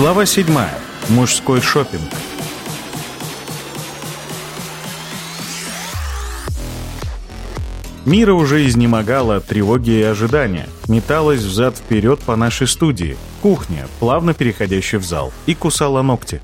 Глава 7. Мужской шопинг. Мира уже изнемогала от тревоги и ожидания, металась взад-вперед по нашей студии, кухня, плавно переходящая в зал, и кусала ногти.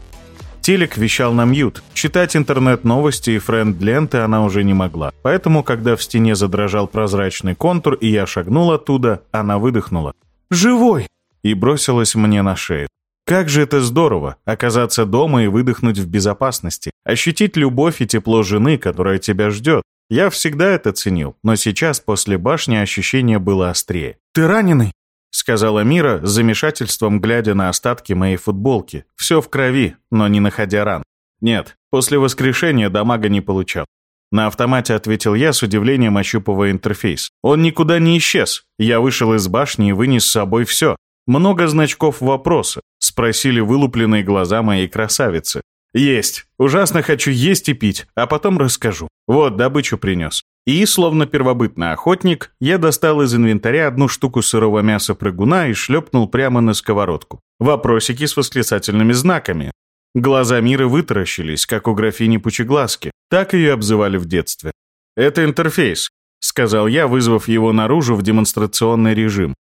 Телек вещал на мьют. Читать интернет-новости и френд-ленты она уже не могла. Поэтому, когда в стене задрожал прозрачный контур, и я шагнул оттуда, она выдохнула. «Живой!» и бросилась мне на шею. Как же это здорово, оказаться дома и выдохнуть в безопасности, ощутить любовь и тепло жены, которая тебя ждет. Я всегда это ценил, но сейчас, после башни, ощущение было острее. «Ты раненый?» — сказала Мира, с замешательством глядя на остатки моей футболки. Все в крови, но не находя ран. «Нет, после воскрешения дамага не получал». На автомате ответил я, с удивлением ощупывая интерфейс. Он никуда не исчез. Я вышел из башни и вынес с собой все. Много значков вопроса. Спросили вылупленные глаза моей красавицы. Есть. Ужасно хочу есть и пить, а потом расскажу. Вот, добычу принес. И, словно первобытный охотник, я достал из инвентаря одну штуку сырого мяса прыгуна и шлепнул прямо на сковородку. Вопросики с восклицательными знаками. Глаза Миры вытаращились, как у графини Пучеглазки. Так ее обзывали в детстве. «Это интерфейс», — сказал я, вызвав его наружу в демонстрационный режим.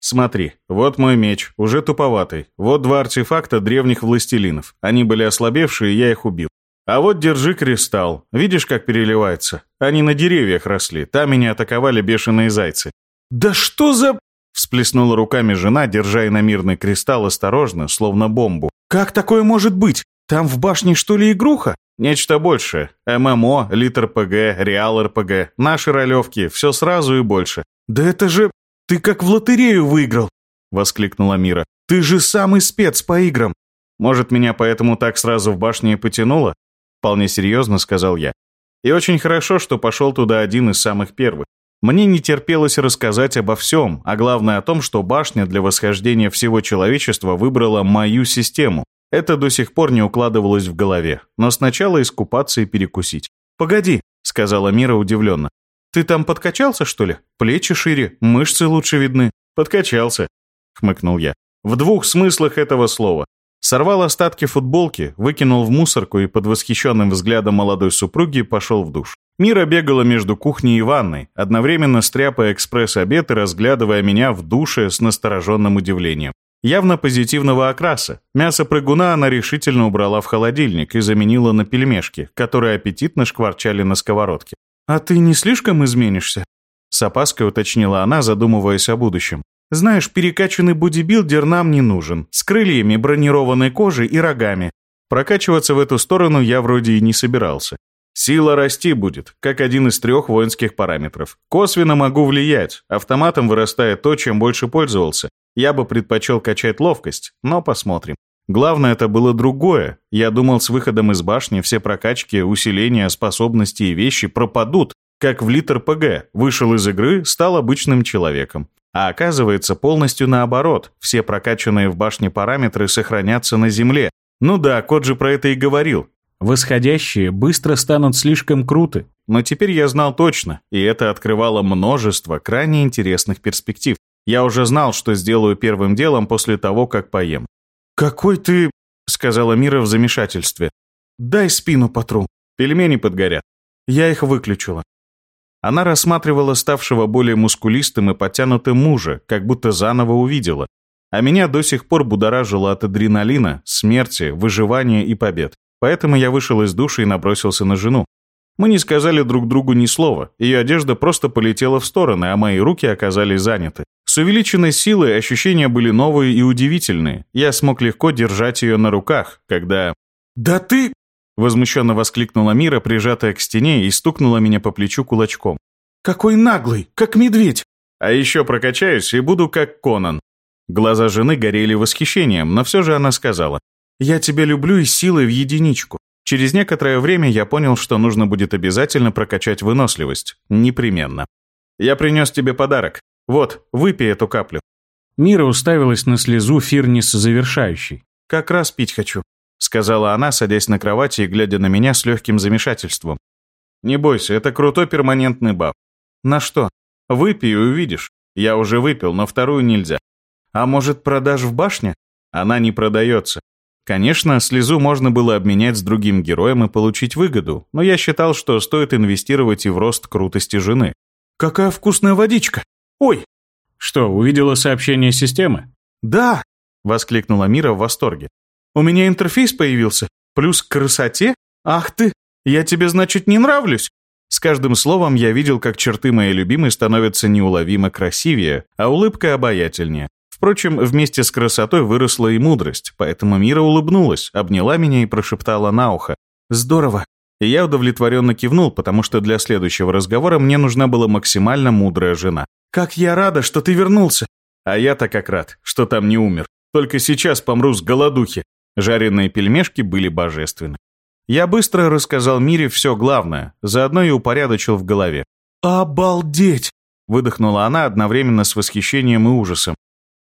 Смотри, вот мой меч, уже туповатый. Вот два артефакта древних властелинов. Они были ослабевшие, я их убил. А вот держи кристалл. Видишь, как переливается? Они на деревьях росли, там меня атаковали бешеные зайцы. «Да что за...» Всплеснула руками жена, держа иномирный кристалл осторожно, словно бомбу. «Как такое может быть? Там в башне что ли игруха?» «Нечто большее. ММО, Литр ПГ, Реал РПГ, наши ролевки, все сразу и больше». «Да это же...» «Ты как в лотерею выиграл!» — воскликнула Мира. «Ты же самый спец по играм!» «Может, меня поэтому так сразу в башне и потянуло?» Вполне серьезно сказал я. И очень хорошо, что пошел туда один из самых первых. Мне не терпелось рассказать обо всем, а главное о том, что башня для восхождения всего человечества выбрала мою систему. Это до сих пор не укладывалось в голове, но сначала искупаться и перекусить. «Погоди», — сказала Мира удивленно. Ты там подкачался, что ли? Плечи шире, мышцы лучше видны. Подкачался, хмыкнул я. В двух смыслах этого слова. Сорвал остатки футболки, выкинул в мусорку и под восхищенным взглядом молодой супруги пошел в душ. Мира бегала между кухней и ванной, одновременно стряпая экспресс-обед и разглядывая меня в душе с настороженным удивлением. Явно позитивного окраса. Мясо прыгуна она решительно убрала в холодильник и заменила на пельмешки, которые аппетитно шкварчали на сковородке. «А ты не слишком изменишься?» С опаской уточнила она, задумываясь о будущем. «Знаешь, перекачанный бодибилдер нам не нужен. С крыльями, бронированной кожей и рогами. Прокачиваться в эту сторону я вроде и не собирался. Сила расти будет, как один из трех воинских параметров. Косвенно могу влиять. Автоматом вырастает то, чем больше пользовался. Я бы предпочел качать ловкость, но посмотрим. Главное это было другое. Я думал, с выходом из башни все прокачки, усиления, способности и вещи пропадут, как в литр ПГ. Вышел из игры, стал обычным человеком. А оказывается, полностью наоборот. Все прокачанные в башне параметры сохранятся на Земле. Ну да, код же про это и говорил. Восходящие быстро станут слишком круты. Но теперь я знал точно, и это открывало множество крайне интересных перспектив. Я уже знал, что сделаю первым делом после того, как поем. «Какой ты...» — сказала Мира в замешательстве. «Дай спину потру. Пельмени подгорят». Я их выключила. Она рассматривала ставшего более мускулистым и подтянутым мужа, как будто заново увидела. А меня до сих пор будоражило от адреналина, смерти, выживания и побед. Поэтому я вышел из души и набросился на жену. Мы не сказали друг другу ни слова, ее одежда просто полетела в стороны, а мои руки оказались заняты. Увеличенной силой ощущения были новые и удивительные. Я смог легко держать ее на руках, когда... «Да ты...» Возмущенно воскликнула Мира, прижатая к стене, и стукнула меня по плечу кулачком. «Какой наглый, как медведь!» «А еще прокачаюсь и буду как Конан». Глаза жены горели восхищением, но все же она сказала. «Я тебя люблю и силой в единичку. Через некоторое время я понял, что нужно будет обязательно прокачать выносливость. Непременно. Я принес тебе подарок. Вот, выпей эту каплю». Мира уставилась на слезу Фирнис завершающей. «Как раз пить хочу», — сказала она, садясь на кровати и глядя на меня с легким замешательством. «Не бойся, это крутой перманентный баф». «На что?» «Выпей и увидишь. Я уже выпил, но вторую нельзя». «А может, продашь в башне?» Она не продается. Конечно, слезу можно было обменять с другим героем и получить выгоду, но я считал, что стоит инвестировать и в рост крутости жены. «Какая вкусная водичка! Ой!» «Что, увидела сообщение системы?» «Да!» — воскликнула Мира в восторге. «У меня интерфейс появился. Плюс к красоте? Ах ты! Я тебе, значит, не нравлюсь?» С каждым словом я видел, как черты моей любимой становятся неуловимо красивее, а улыбка обаятельнее. Впрочем, вместе с красотой выросла и мудрость, поэтому Мира улыбнулась, обняла меня и прошептала на ухо. «Здорово!» И я удовлетворенно кивнул, потому что для следующего разговора мне нужна была максимально мудрая жена. «Как я рада, что ты вернулся!» А я-то как рад, что там не умер. Только сейчас помру с голодухи. Жареные пельмешки были божественны. Я быстро рассказал Мире все главное, заодно и упорядочил в голове. «Обалдеть!» — выдохнула она одновременно с восхищением и ужасом.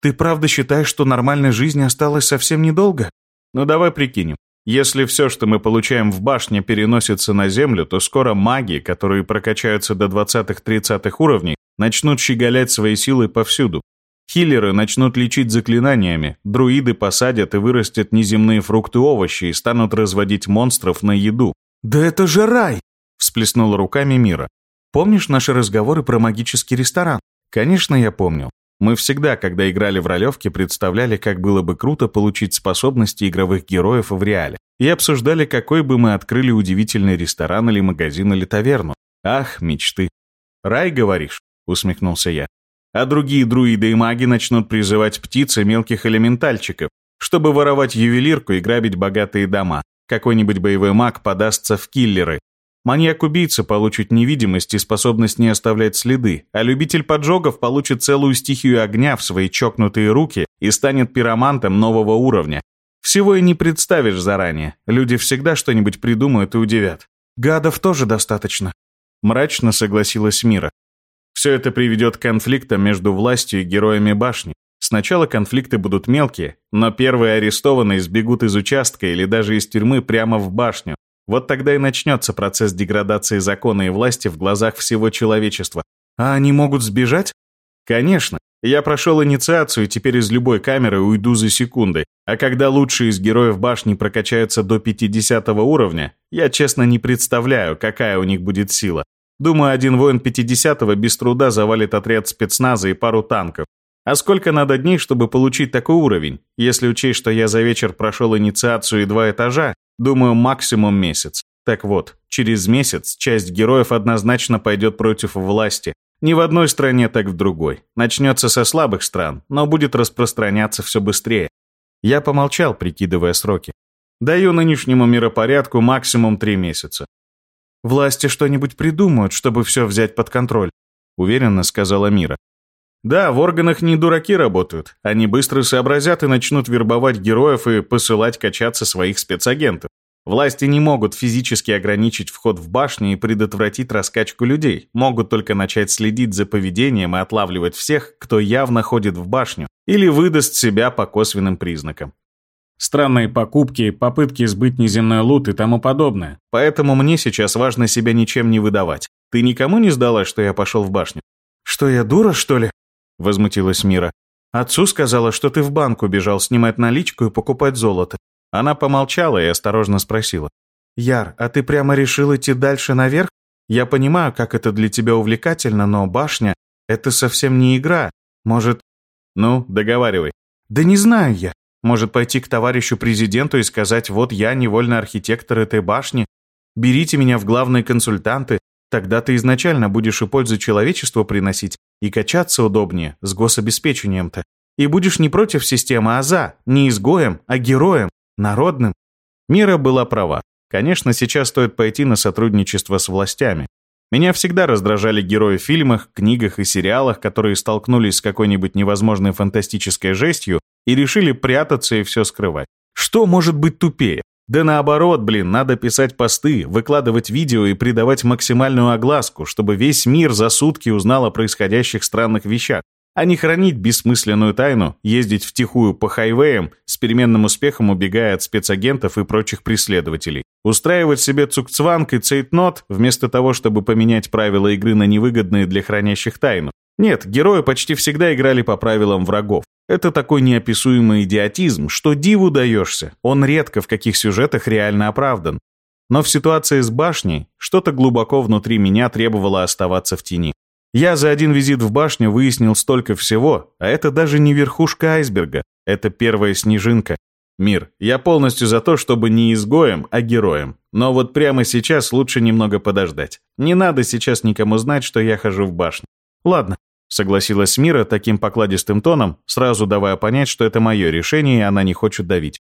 «Ты правда считаешь, что нормальной жизни осталось совсем недолго?» «Ну давай прикинем. Если все, что мы получаем в башне, переносится на Землю, то скоро маги, которые прокачаются до 20-30 уровней, начнут щеголять своей силой повсюду. Хиллеры начнут лечить заклинаниями, друиды посадят и вырастят неземные фрукты и овощи и станут разводить монстров на еду. «Да это же рай!» – всплеснула руками Мира. «Помнишь наши разговоры про магический ресторан?» «Конечно, я помнил. Мы всегда, когда играли в ролевки, представляли, как было бы круто получить способности игровых героев в реале. И обсуждали, какой бы мы открыли удивительный ресторан или магазин или таверну. Ах, мечты. «Рай, говоришь?» – усмехнулся я а другие друиды и маги начнут призывать птиц и мелких элементальчиков, чтобы воровать ювелирку и грабить богатые дома. Какой-нибудь боевой маг подастся в киллеры. Маньяк-убийца получит невидимость и способность не оставлять следы, а любитель поджогов получит целую стихию огня в свои чокнутые руки и станет пиромантом нового уровня. Всего и не представишь заранее. Люди всегда что-нибудь придумают и удивят. Гадов тоже достаточно. Мрачно согласилась Мира. Все это приведет к конфликтам между властью и героями башни. Сначала конфликты будут мелкие, но первые арестованные сбегут из участка или даже из тюрьмы прямо в башню. Вот тогда и начнется процесс деградации закона и власти в глазах всего человечества. А они могут сбежать? Конечно. Я прошел инициацию и теперь из любой камеры уйду за секунды. А когда лучшие из героев башни прокачаются до 50 уровня, я честно не представляю, какая у них будет сила. Думаю, один воин 50-го без труда завалит отряд спецназа и пару танков. А сколько надо дней, чтобы получить такой уровень? Если учесть, что я за вечер прошел инициацию и два этажа, думаю, максимум месяц. Так вот, через месяц часть героев однозначно пойдет против власти. Ни в одной стране, так в другой. Начнется со слабых стран, но будет распространяться все быстрее. Я помолчал, прикидывая сроки. Даю нынешнему миропорядку максимум три месяца. Власти что-нибудь придумают, чтобы все взять под контроль», — уверенно сказала Мира. «Да, в органах не дураки работают. Они быстро сообразят и начнут вербовать героев и посылать качаться своих спецагентов. Власти не могут физически ограничить вход в башню и предотвратить раскачку людей, могут только начать следить за поведением и отлавливать всех, кто явно ходит в башню или выдаст себя по косвенным признакам. Странные покупки, попытки сбыть неземной лут и тому подобное. Поэтому мне сейчас важно себя ничем не выдавать. Ты никому не сдалась, что я пошел в башню? Что, я дура, что ли? Возмутилась Мира. Отцу сказала, что ты в банк убежал снимать наличку и покупать золото. Она помолчала и осторожно спросила. «Яр, а ты прямо решил идти дальше наверх? Я понимаю, как это для тебя увлекательно, но башня — это совсем не игра. Может...» «Ну, договаривай». «Да не знаю я. Может пойти к товарищу президенту и сказать, вот я невольный архитектор этой башни, берите меня в главные консультанты, тогда ты изначально будешь и пользу человечеству приносить, и качаться удобнее, с гособеспечением-то. И будешь не против системы, а за, не изгоем, а героем, народным. Мира была права. Конечно, сейчас стоит пойти на сотрудничество с властями. Меня всегда раздражали герои в фильмах, книгах и сериалах, которые столкнулись с какой-нибудь невозможной фантастической жестью и решили прятаться и все скрывать. Что может быть тупее? Да наоборот, блин, надо писать посты, выкладывать видео и придавать максимальную огласку, чтобы весь мир за сутки узнал о происходящих странных вещах, а не хранить бессмысленную тайну, ездить втихую по хайвеям, с переменным успехом убегая от спецагентов и прочих преследователей. Устраивать себе цукцванг и цейтнот, вместо того, чтобы поменять правила игры на невыгодные для хранящих тайну. Нет, герои почти всегда играли по правилам врагов. Это такой неописуемый идиотизм, что диву даешься. Он редко в каких сюжетах реально оправдан. Но в ситуации с башней что-то глубоко внутри меня требовало оставаться в тени. Я за один визит в башню выяснил столько всего, а это даже не верхушка айсберга, это первая снежинка. Мир, я полностью за то, чтобы не изгоем, а героем. Но вот прямо сейчас лучше немного подождать. Не надо сейчас никому знать, что я хожу в башню. Ладно, согласилась Мира таким покладистым тоном, сразу давая понять, что это мое решение, и она не хочет давить.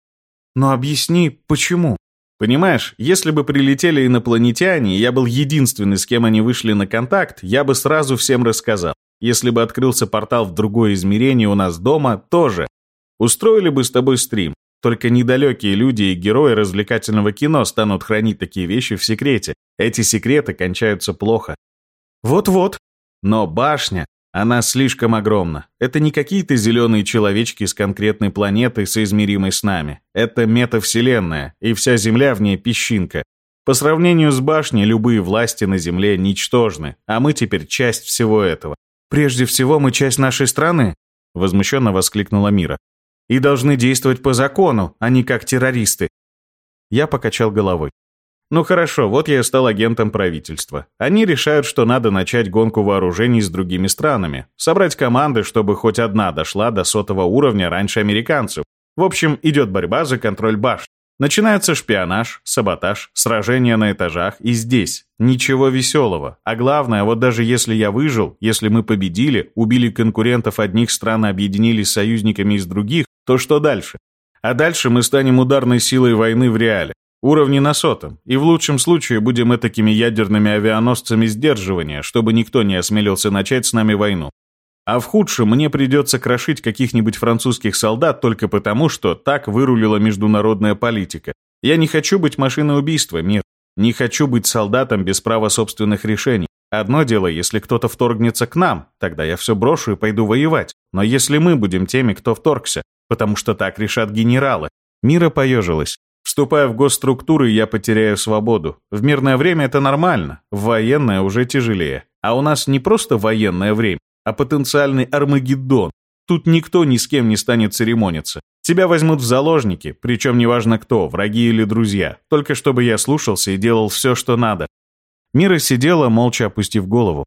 Но объясни, почему? Понимаешь, если бы прилетели инопланетяне, и я был единственный, с кем они вышли на контакт, я бы сразу всем рассказал. Если бы открылся портал в другое измерение у нас дома, тоже. Устроили бы с тобой стрим. Только недалекие люди и герои развлекательного кино станут хранить такие вещи в секрете. Эти секреты кончаются плохо. Вот-вот. Но башня, она слишком огромна. Это не какие-то зеленые человечки с конкретной планеты, соизмеримой с нами. Это метавселенная, и вся Земля в ней песчинка. По сравнению с башней, любые власти на Земле ничтожны, а мы теперь часть всего этого. «Прежде всего, мы часть нашей страны», — возмущенно воскликнула Мира. «И должны действовать по закону, а не как террористы». Я покачал головой. Ну хорошо, вот я стал агентом правительства. Они решают, что надо начать гонку вооружений с другими странами. Собрать команды, чтобы хоть одна дошла до сотого уровня раньше американцев. В общем, идет борьба за контроль башни. Начинается шпионаж, саботаж, сражения на этажах и здесь. Ничего веселого. А главное, вот даже если я выжил, если мы победили, убили конкурентов одних стран и объединились с союзниками из других, то что дальше? А дальше мы станем ударной силой войны в реале. Уровни на сотом, и в лучшем случае будем этакими ядерными авианосцами сдерживания, чтобы никто не осмелился начать с нами войну. А в худшем мне придется крошить каких-нибудь французских солдат только потому, что так вырулила международная политика. Я не хочу быть машиной убийства, мир. Не хочу быть солдатом без права собственных решений. Одно дело, если кто-то вторгнется к нам, тогда я все брошу и пойду воевать. Но если мы будем теми, кто вторгся, потому что так решат генералы. Мира поежилась. Вступая в госструктуры, я потеряю свободу. В мирное время это нормально, в военное уже тяжелее. А у нас не просто военное время, а потенциальный Армагеддон. Тут никто ни с кем не станет церемониться. Тебя возьмут в заложники, причем неважно кто, враги или друзья, только чтобы я слушался и делал все, что надо. Мира сидела, молча опустив голову.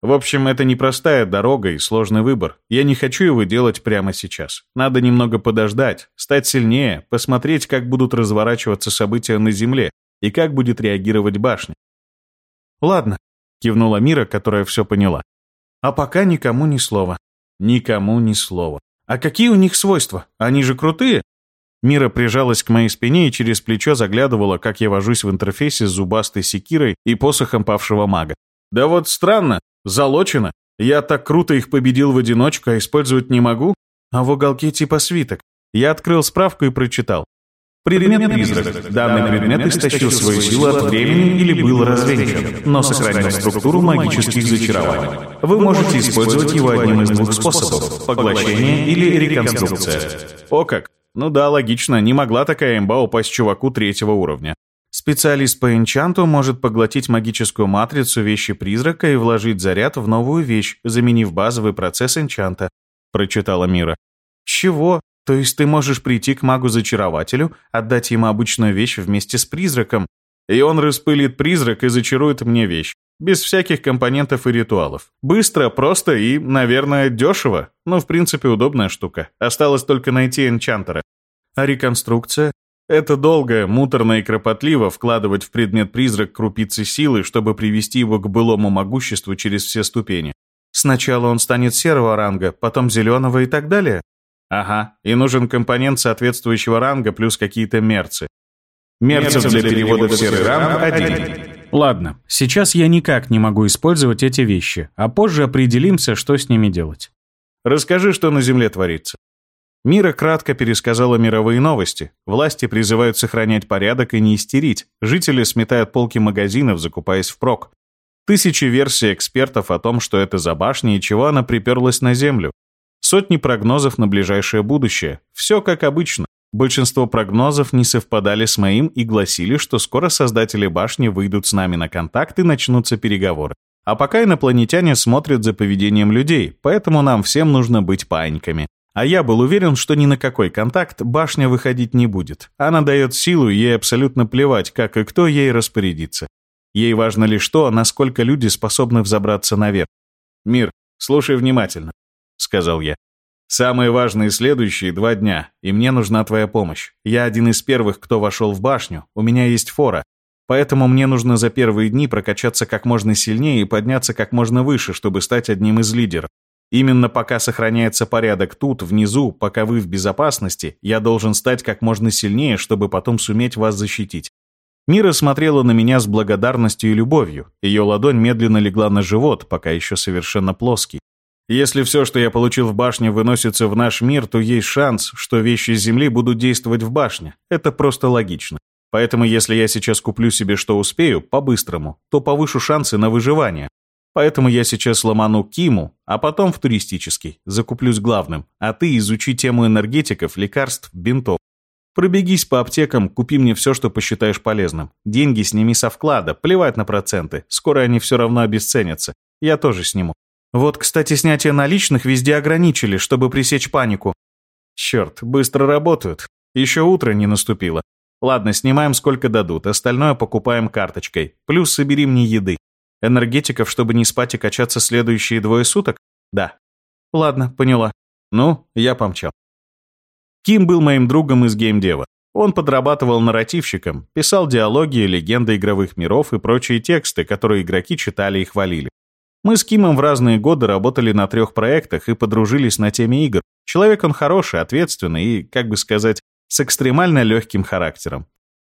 В общем, это непростая дорога и сложный выбор. Я не хочу его делать прямо сейчас. Надо немного подождать, стать сильнее, посмотреть, как будут разворачиваться события на Земле и как будет реагировать башня. «Ладно», — кивнула Мира, которая все поняла. «А пока никому ни слова». «Никому ни слова». «А какие у них свойства? Они же крутые?» Мира прижалась к моей спине и через плечо заглядывала, как я вожусь в интерфейсе с зубастой секирой и посохом павшего мага. «Да вот странно. Залочено. Я так круто их победил в одиночку, а использовать не могу. А в уголке типа свиток. Я открыл справку и прочитал. Предмет призрак. Данный предмет истощил свою силу от времени или был развенчан, но сохранил структуру магических зачарований. Вы можете использовать его одним из двух способов – поглощение или реконструкция. О как! Ну да, логично, не могла такая имба упасть чуваку третьего уровня. Специалист по энчанту может поглотить магическую матрицу вещи призрака и вложить заряд в новую вещь, заменив базовый процесс энчанта», — прочитала Мира. «Чего? То есть ты можешь прийти к магу-зачарователю, отдать ему обычную вещь вместе с призраком, и он распылит призрак и зачарует мне вещь, без всяких компонентов и ритуалов. Быстро, просто и, наверное, дешево. Ну, в принципе, удобная штука. Осталось только найти энчантера. А реконструкция? Это долго, муторно и кропотливо вкладывать в предмет-призрак крупицы силы, чтобы привести его к былому могуществу через все ступени. Сначала он станет серого ранга, потом зеленого и так далее? Ага, и нужен компонент соответствующего ранга плюс какие-то мерцы. Мерцев для перевода в серый ранг один. Ладно, сейчас я никак не могу использовать эти вещи, а позже определимся, что с ними делать. Расскажи, что на Земле творится. Мира кратко пересказала мировые новости. Власти призывают сохранять порядок и не истерить. Жители сметают полки магазинов, закупаясь впрок. Тысячи версий экспертов о том, что это за башня и чего она приперлась на Землю. Сотни прогнозов на ближайшее будущее. Все как обычно. Большинство прогнозов не совпадали с моим и гласили, что скоро создатели башни выйдут с нами на контакт и начнутся переговоры. А пока инопланетяне смотрят за поведением людей, поэтому нам всем нужно быть паиньками. А я был уверен, что ни на какой контакт башня выходить не будет. Она дает силу, ей абсолютно плевать, как и кто ей распорядится. Ей важно лишь то, насколько люди способны взобраться наверх. «Мир, слушай внимательно», — сказал я. «Самые важные следующие два дня, и мне нужна твоя помощь. Я один из первых, кто вошел в башню, у меня есть фора, поэтому мне нужно за первые дни прокачаться как можно сильнее и подняться как можно выше, чтобы стать одним из лидеров. Именно пока сохраняется порядок тут, внизу, пока вы в безопасности, я должен стать как можно сильнее, чтобы потом суметь вас защитить. Мира смотрела на меня с благодарностью и любовью. Ее ладонь медленно легла на живот, пока еще совершенно плоский. Если все, что я получил в башне, выносится в наш мир, то есть шанс, что вещи Земли будут действовать в башне. Это просто логично. Поэтому если я сейчас куплю себе что успею, по-быстрому, то повышу шансы на выживание. Поэтому я сейчас ломану Киму, а потом в туристический, закуплюсь главным, а ты изучи тему энергетиков, лекарств, бинтов. Пробегись по аптекам, купи мне все, что посчитаешь полезным. Деньги сними со вклада, плевать на проценты, скоро они все равно обесценятся. Я тоже сниму. Вот, кстати, снятие наличных везде ограничили, чтобы пресечь панику. Черт, быстро работают. Еще утро не наступило. Ладно, снимаем сколько дадут, остальное покупаем карточкой. Плюс собери мне еды. Энергетиков, чтобы не спать и качаться следующие двое суток? Да. Ладно, поняла. Ну, я помчал. Ким был моим другом из геймдева. Он подрабатывал нарративщиком, писал диалоги, легенды игровых миров и прочие тексты, которые игроки читали и хвалили. Мы с Кимом в разные годы работали на трех проектах и подружились на теме игр. Человек он хороший, ответственный и, как бы сказать, с экстремально легким характером.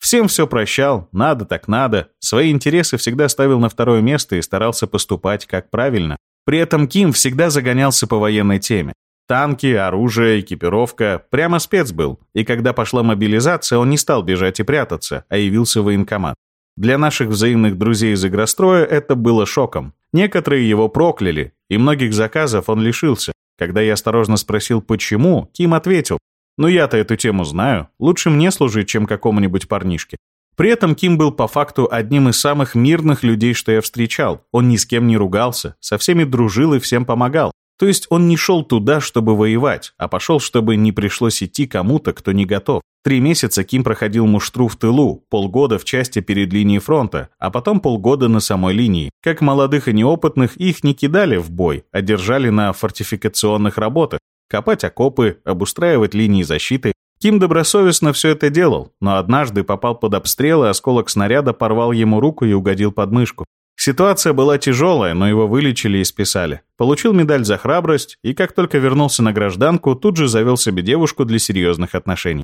Всем все прощал, надо так надо, свои интересы всегда ставил на второе место и старался поступать как правильно. При этом Ким всегда загонялся по военной теме. Танки, оружие, экипировка, прямо спец был. И когда пошла мобилизация, он не стал бежать и прятаться, а явился в военкомат. Для наших взаимных друзей из игростроя это было шоком. Некоторые его прокляли, и многих заказов он лишился. Когда я осторожно спросил, почему, Ким ответил, но я-то эту тему знаю. Лучше мне служить, чем какому-нибудь парнишке. При этом Ким был по факту одним из самых мирных людей, что я встречал. Он ни с кем не ругался, со всеми дружил и всем помогал. То есть он не шел туда, чтобы воевать, а пошел, чтобы не пришлось идти кому-то, кто не готов. Три месяца Ким проходил муштру в тылу, полгода в части перед линией фронта, а потом полгода на самой линии. Как молодых и неопытных, их не кидали в бой, а держали на фортификационных работах, копать окопы, обустраивать линии защиты. Ким добросовестно все это делал, но однажды попал под обстрел, и осколок снаряда порвал ему руку и угодил под мышку. Ситуация была тяжелая, но его вылечили и списали. Получил медаль за храбрость, и как только вернулся на гражданку, тут же завел себе девушку для серьезных отношений.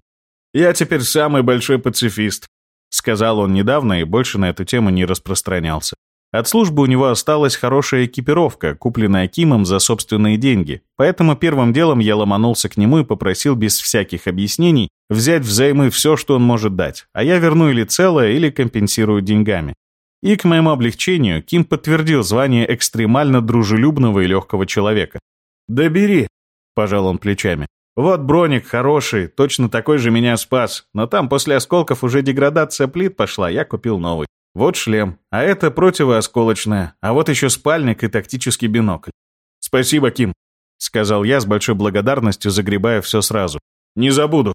«Я теперь самый большой пацифист», — сказал он недавно и больше на эту тему не распространялся. От службы у него осталась хорошая экипировка, купленная Кимом за собственные деньги, поэтому первым делом я ломанулся к нему и попросил без всяких объяснений взять взаймы все, что он может дать, а я верну или целое, или компенсирую деньгами. И к моему облегчению Ким подтвердил звание экстремально дружелюбного и легкого человека. «Да бери», — пожал он плечами. «Вот броник хороший, точно такой же меня спас, но там после осколков уже деградация плит пошла, я купил новый. Вот шлем, а это противоосколочная, а вот еще спальник и тактический бинокль. «Спасибо, Ким», — сказал я с большой благодарностью, загребая все сразу. «Не забуду».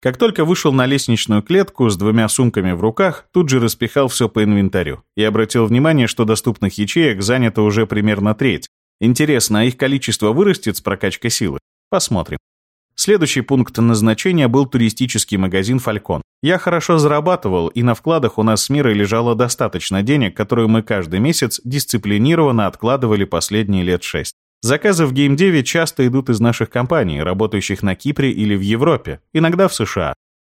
Как только вышел на лестничную клетку с двумя сумками в руках, тут же распихал все по инвентарю и обратил внимание, что доступных ячеек занято уже примерно треть. Интересно, а их количество вырастет с прокачкой силы? Посмотрим. Следующий пункт назначения был туристический магазин «Фалькон». Я хорошо зарабатывал, и на вкладах у нас с Мирой лежало достаточно денег, которые мы каждый месяц дисциплинированно откладывали последние лет шесть. Заказы в геймдеве часто идут из наших компаний, работающих на Кипре или в Европе, иногда в США.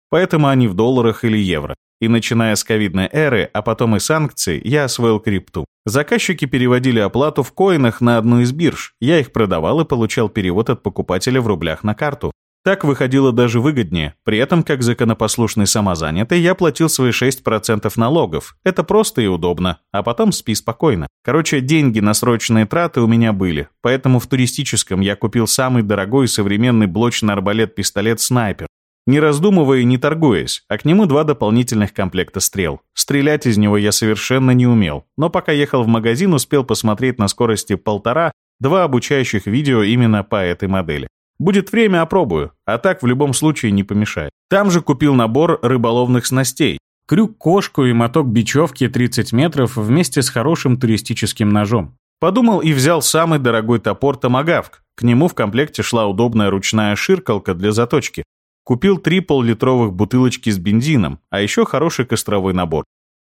Поэтому они в долларах или евро. И начиная с ковидной эры, а потом и санкций, я освоил крипту. Заказчики переводили оплату в коинах на одну из бирж. Я их продавал и получал перевод от покупателя в рублях на карту. Так выходило даже выгоднее. При этом, как законопослушный самозанятый, я платил свои 6% налогов. Это просто и удобно. А потом спи спокойно. Короче, деньги на срочные траты у меня были. Поэтому в туристическом я купил самый дорогой современный блочный арбалет-пистолет «Снайпер» не раздумывая и не торгуясь, а к нему два дополнительных комплекта стрел. Стрелять из него я совершенно не умел, но пока ехал в магазин, успел посмотреть на скорости полтора два обучающих видео именно по этой модели. Будет время, опробую, а так в любом случае не помешает. Там же купил набор рыболовных снастей. Крюк-кошку и моток бечевки 30 метров вместе с хорошим туристическим ножом. Подумал и взял самый дорогой топор томагавк. К нему в комплекте шла удобная ручная ширкалка для заточки. Купил три пол-литровых бутылочки с бензином, а еще хороший костровой набор.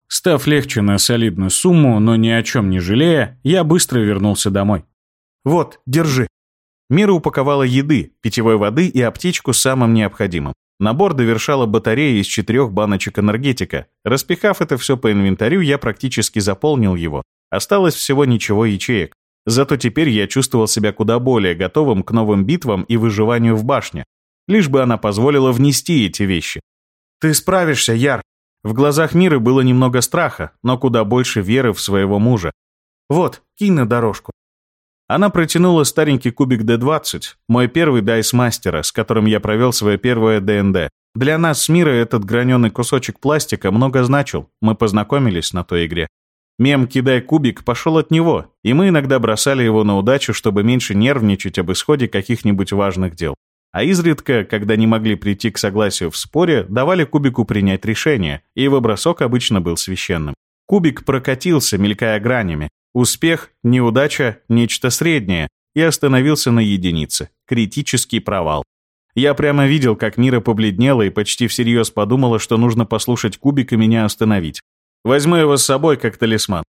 Став легче на солидную сумму, но ни о чем не жалея, я быстро вернулся домой. «Вот, держи». Мира упаковала еды, питьевой воды и аптечку с самым необходимым. Набор довершала батарея из четырех баночек энергетика. Распихав это все по инвентарю, я практически заполнил его. Осталось всего ничего ячеек. Зато теперь я чувствовал себя куда более готовым к новым битвам и выживанию в башне. Лишь бы она позволила внести эти вещи. «Ты справишься, Яр!» В глазах Миры было немного страха, но куда больше веры в своего мужа. «Вот, кинь на дорожку». Она протянула старенький кубик D20, мой первый дайс мастера, с которым я провел свое первое ДНД. Для нас с Мирой этот граненый кусочек пластика много значил, мы познакомились на той игре. Мем «Кидай кубик» пошел от него, и мы иногда бросали его на удачу, чтобы меньше нервничать об исходе каких-нибудь важных дел. А изредка, когда не могли прийти к согласию в споре, давали кубику принять решение, и его бросок обычно был священным. Кубик прокатился, мелькая гранями. Успех, неудача, нечто среднее, и остановился на единице. Критический провал. Я прямо видел, как Мира побледнела и почти всерьез подумала, что нужно послушать кубик и меня остановить. Возьму его с собой как талисман.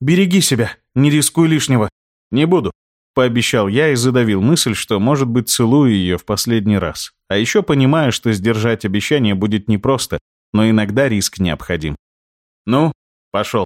«Береги себя, не рискуй лишнего». «Не буду», Пообещал я и задавил мысль, что, может быть, целую ее в последний раз. А еще понимаю, что сдержать обещание будет непросто, но иногда риск необходим. Ну, пошел.